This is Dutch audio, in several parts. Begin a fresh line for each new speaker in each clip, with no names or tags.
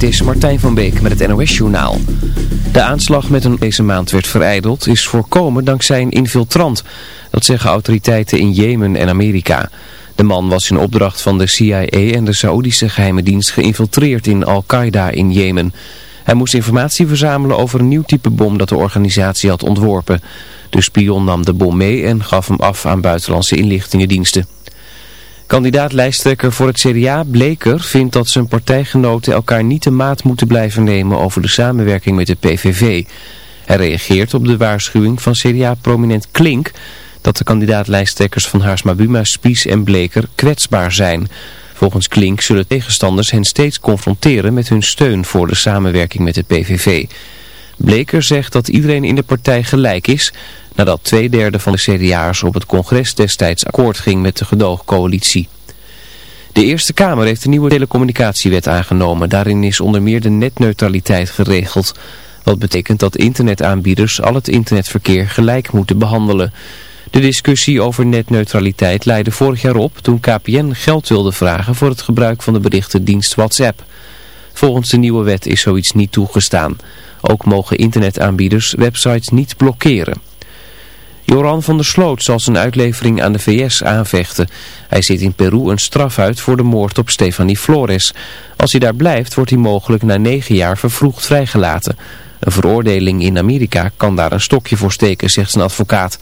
Dit is Martijn van Beek met het NOS-journaal. De aanslag met een deze maand werd vereideld is voorkomen dankzij een infiltrant. Dat zeggen autoriteiten in Jemen en Amerika. De man was in opdracht van de CIA en de Saoedische geheime dienst geïnfiltreerd in Al-Qaeda in Jemen. Hij moest informatie verzamelen over een nieuw type bom dat de organisatie had ontworpen. De spion nam de bom mee en gaf hem af aan buitenlandse inlichtingendiensten. Kandidaat-lijsttrekker voor het CDA, Bleker, vindt dat zijn partijgenoten elkaar niet de maat moeten blijven nemen over de samenwerking met de PVV. Hij reageert op de waarschuwing van CDA-prominent Klink dat de kandidaat-lijsttrekkers van Haarsma Buma, Spies en Bleker kwetsbaar zijn. Volgens Klink zullen tegenstanders hen steeds confronteren met hun steun voor de samenwerking met de PVV. Bleker zegt dat iedereen in de partij gelijk is, nadat twee derde van de CDA'ers op het congres destijds akkoord ging met de gedoogcoalitie. De Eerste Kamer heeft een nieuwe telecommunicatiewet aangenomen. Daarin is onder meer de netneutraliteit geregeld. Wat betekent dat internetaanbieders al het internetverkeer gelijk moeten behandelen. De discussie over netneutraliteit leidde vorig jaar op toen KPN geld wilde vragen voor het gebruik van de berichtendienst WhatsApp. Volgens de nieuwe wet is zoiets niet toegestaan. Ook mogen internetaanbieders websites niet blokkeren. Joran van der Sloot zal zijn uitlevering aan de VS aanvechten. Hij zit in Peru een straf uit voor de moord op Stefanie Flores. Als hij daar blijft wordt hij mogelijk na negen jaar vervroegd vrijgelaten. Een veroordeling in Amerika kan daar een stokje voor steken, zegt zijn advocaat.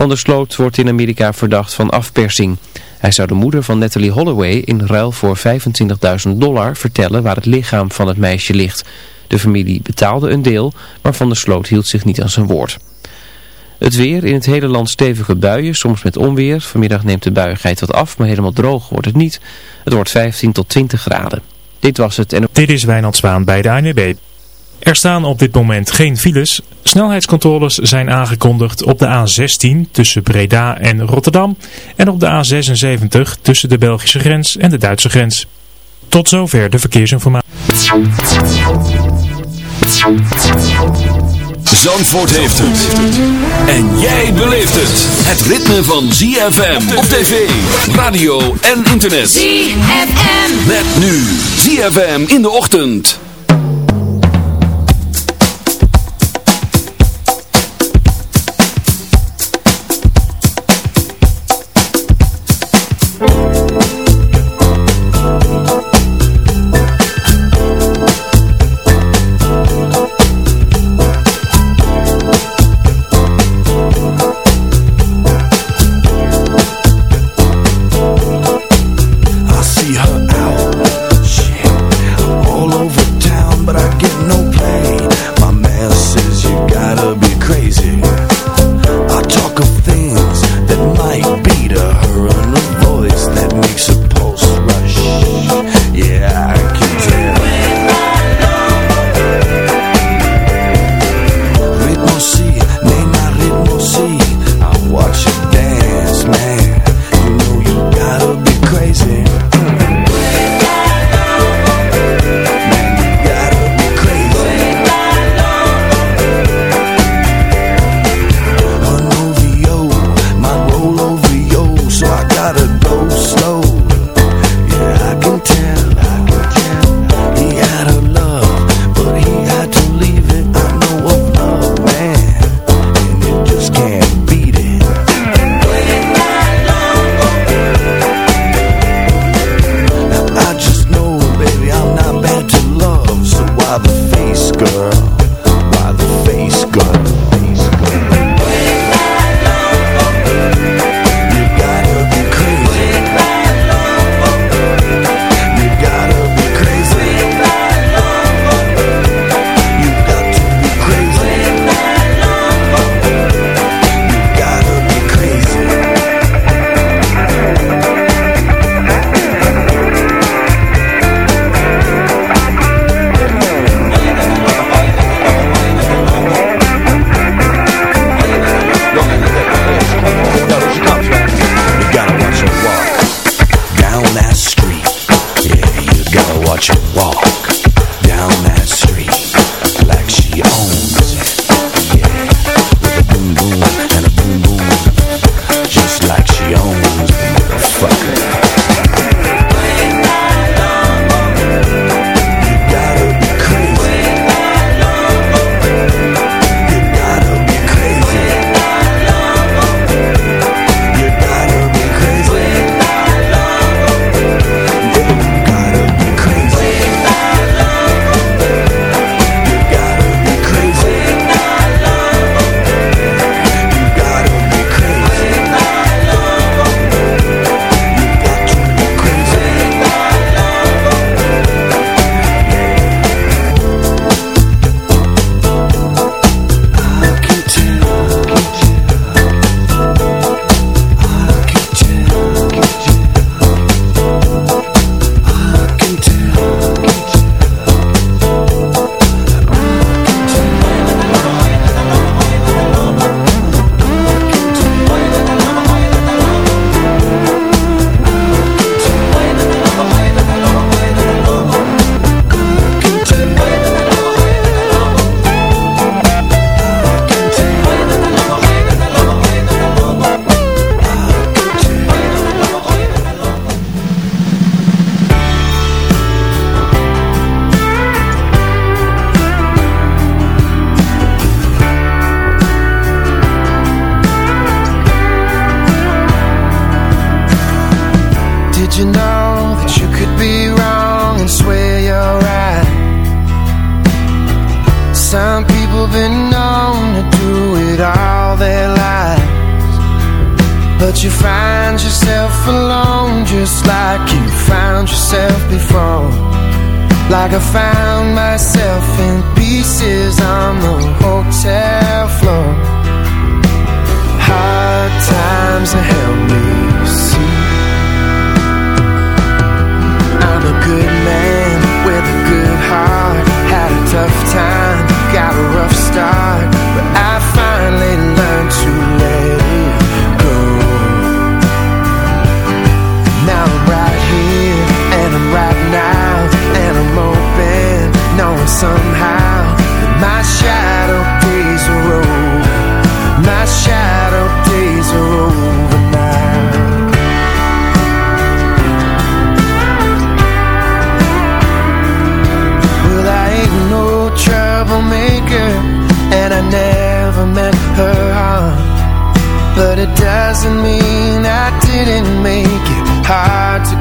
Van der Sloot wordt in Amerika verdacht van afpersing. Hij zou de moeder van Natalie Holloway in ruil voor 25.000 dollar vertellen waar het lichaam van het meisje ligt. De familie betaalde een deel, maar Van der Sloot hield zich niet aan zijn woord. Het weer, in het hele land stevige buien, soms met onweer. Vanmiddag neemt de buiigheid wat af, maar helemaal droog wordt het niet. Het wordt 15 tot 20 graden. Dit was het en...
Dit is Wijnand Zwaan bij de ANWB. Er staan op dit moment geen files. Snelheidscontroles zijn aangekondigd op de A16 tussen Breda en Rotterdam en op de A76 tussen de Belgische grens en de Duitse grens. Tot zover de verkeersinformatie.
Zandvoort heeft het. En jij beleeft het. Het ritme van ZFM op tv, radio en internet.
ZFM.
Met nu ZFM in de ochtend.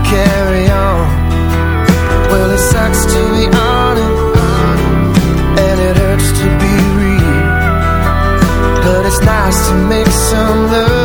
carry on? Well, it sucks to be honest And it hurts to be real. But it's nice to make some love.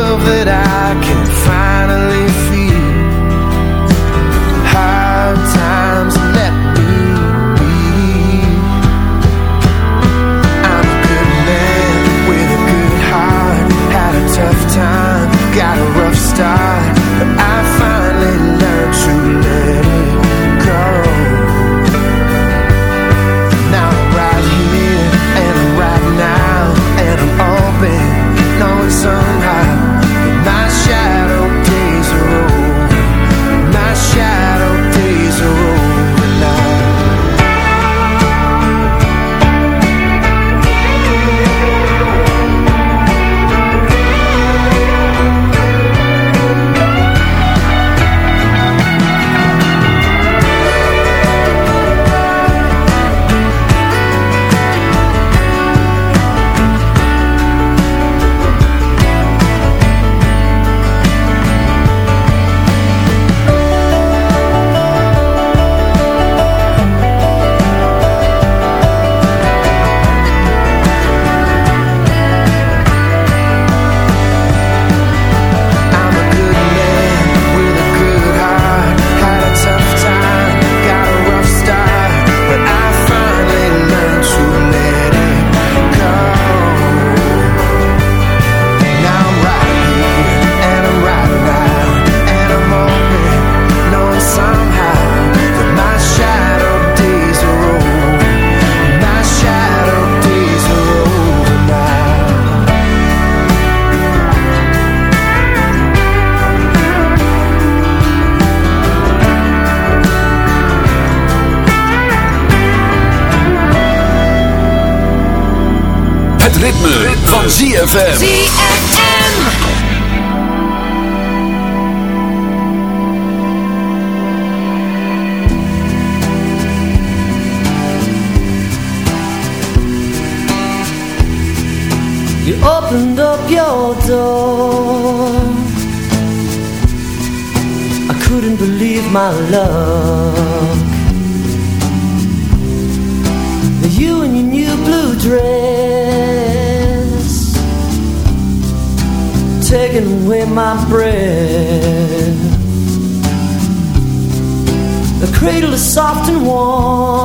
my
love.
You in your new blue dress, taking away my breath. The cradle is soft and warm.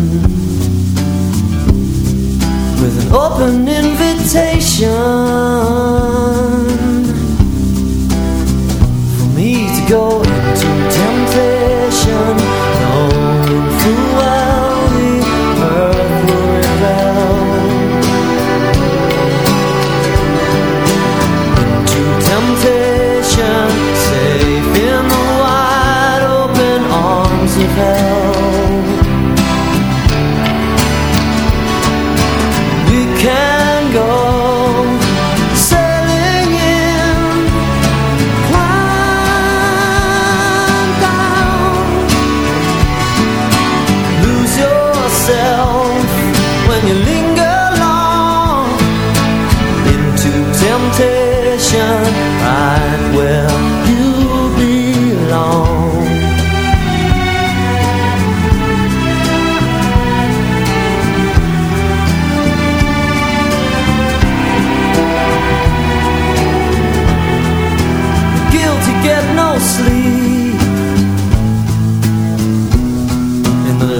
with an open invitation for me to go into temptation, knowing full well.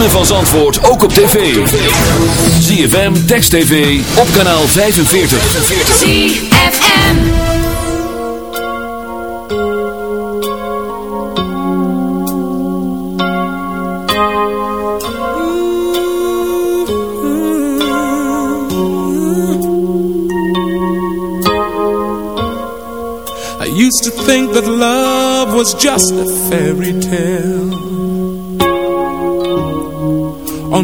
ritme van Zandvoort ook op tv. ZFM, Text TV, op kanaal 45.
ZFM
I used to think that love was just a fairy tale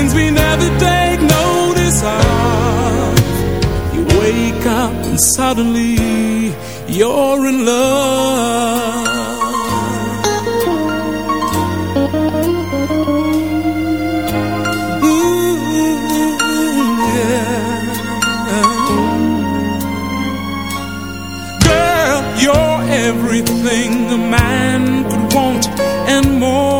things we never take notice of. You wake up and suddenly you're in love. everything a man could want and more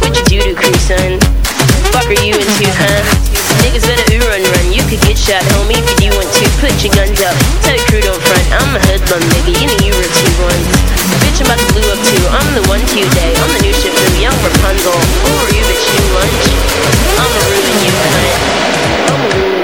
What you do to crew, son? Fuck are you into, huh? Niggas better ooh run run. You could get shot, homie, if you want to. Put your guns up. Tell your crew don't front. I'm a hoodlum, nigga. You know you were two ones. Bitch, I'm about to blue up too. I'm the one to day. I'm the new ship from Young Rapunzel. Who are you, bitch? you lunch? I'ma ruin you, cunt. I'ma ruin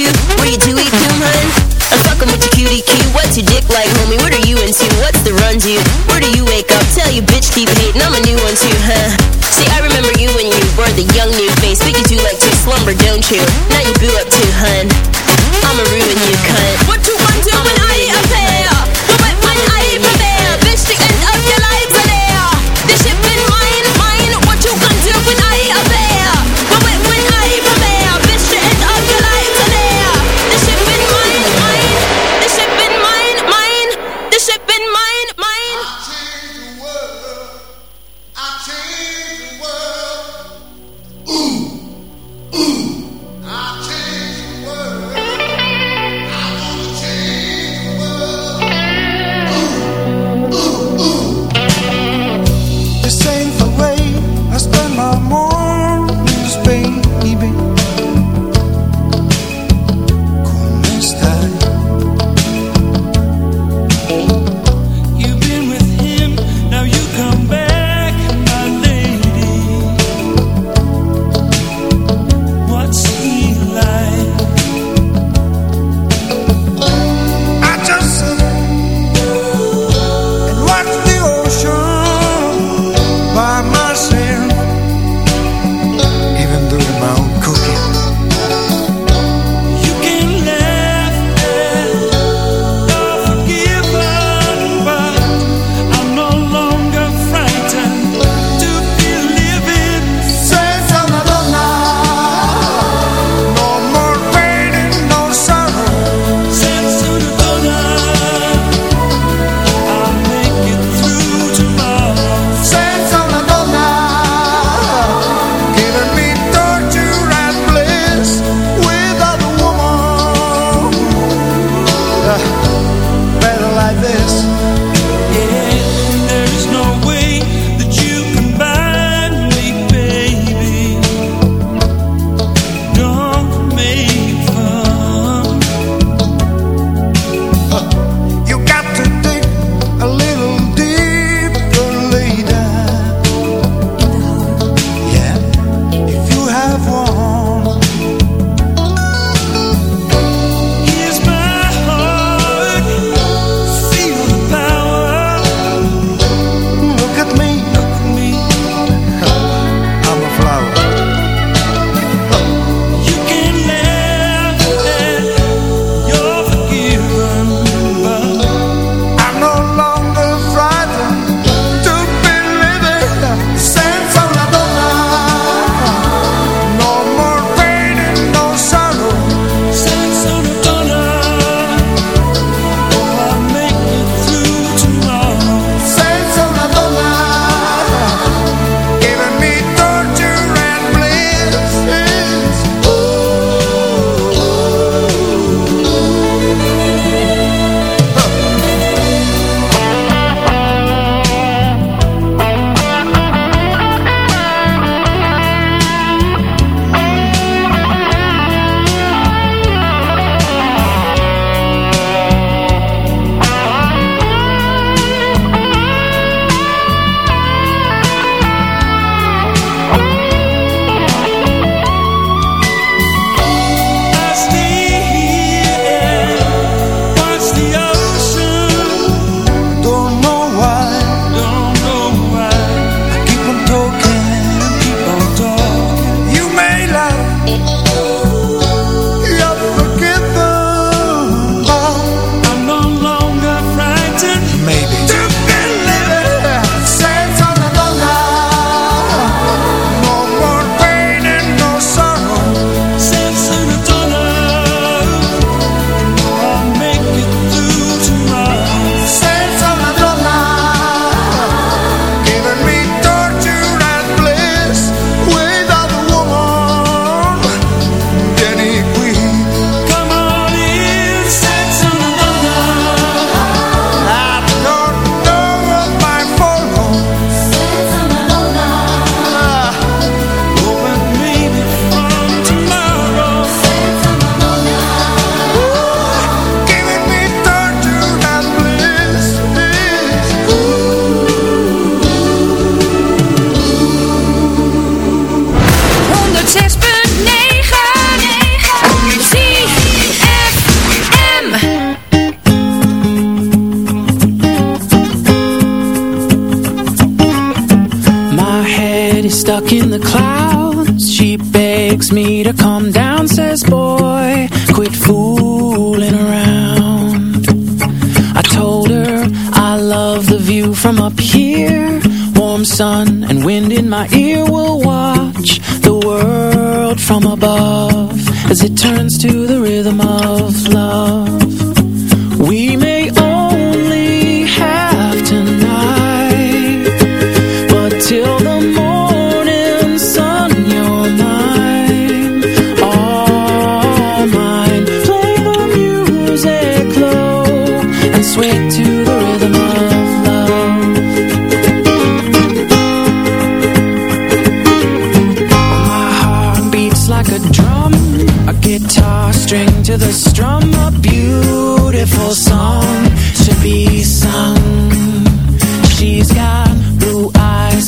into? You
too hun? I'm fucking with your cutie cue. What's your dick like, homie? What are you into? What's the run to? Where do you wake up? Tell you bitch keep hating. I'm a new one too, huh? See, I remember you when you were the young new face, but you do like to slumber, don't you? Now you boo up too, hun. I'ma ruin you, cunt.
What you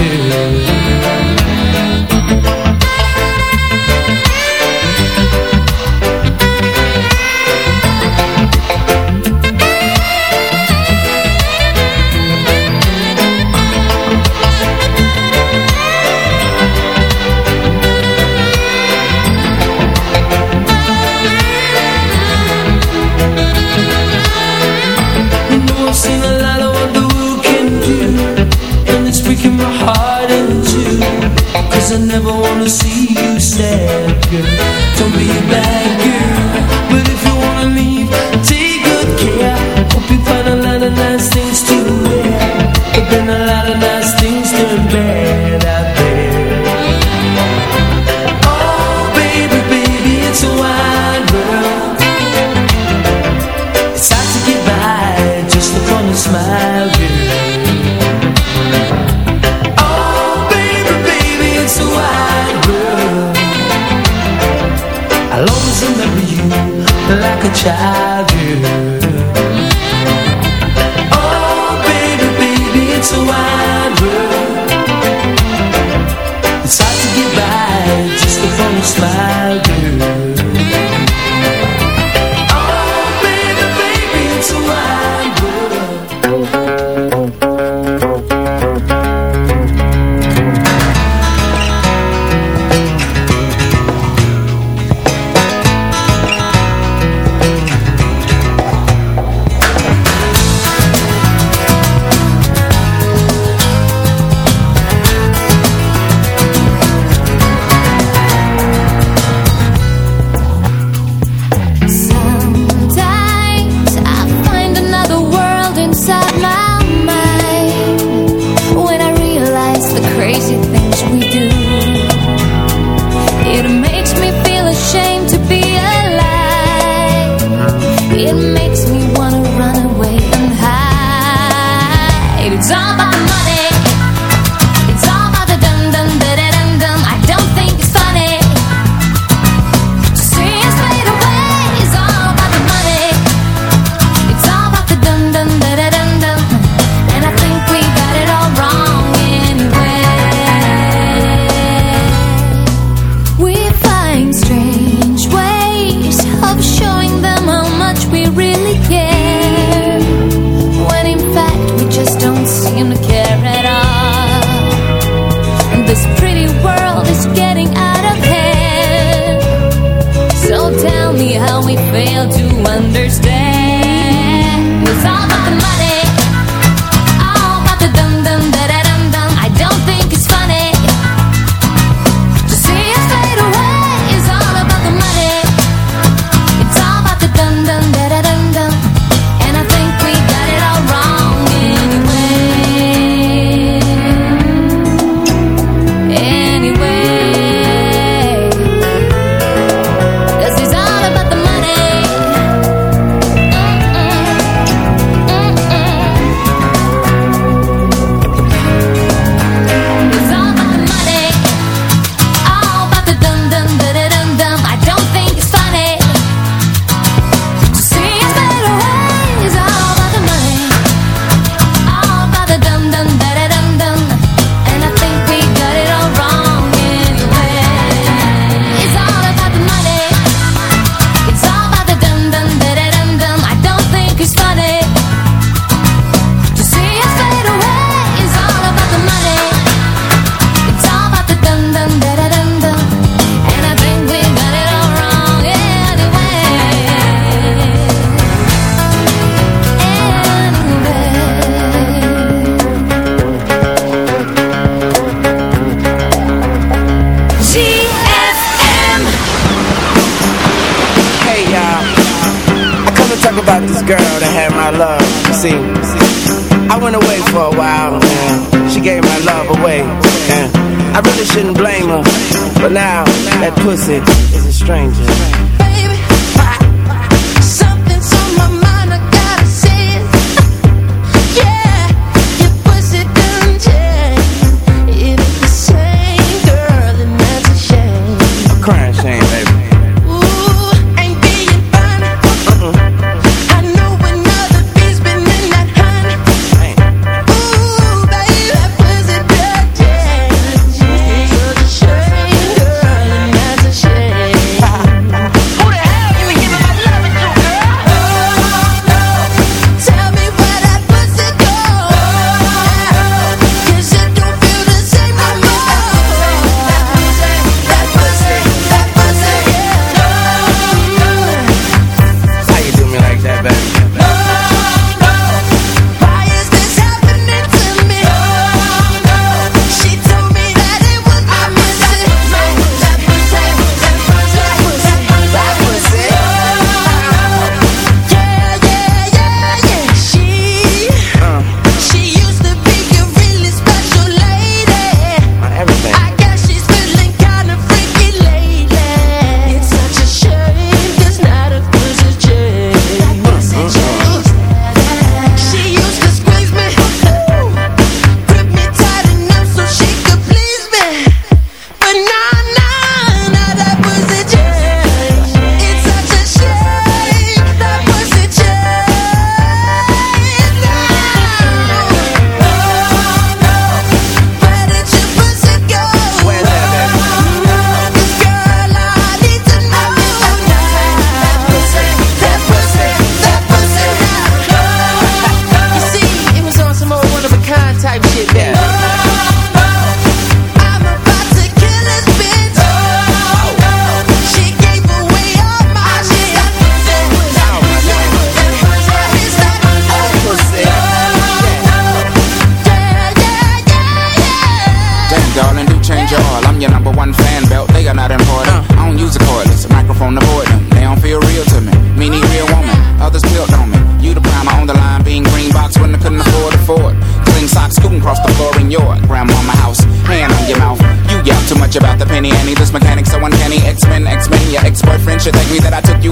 you.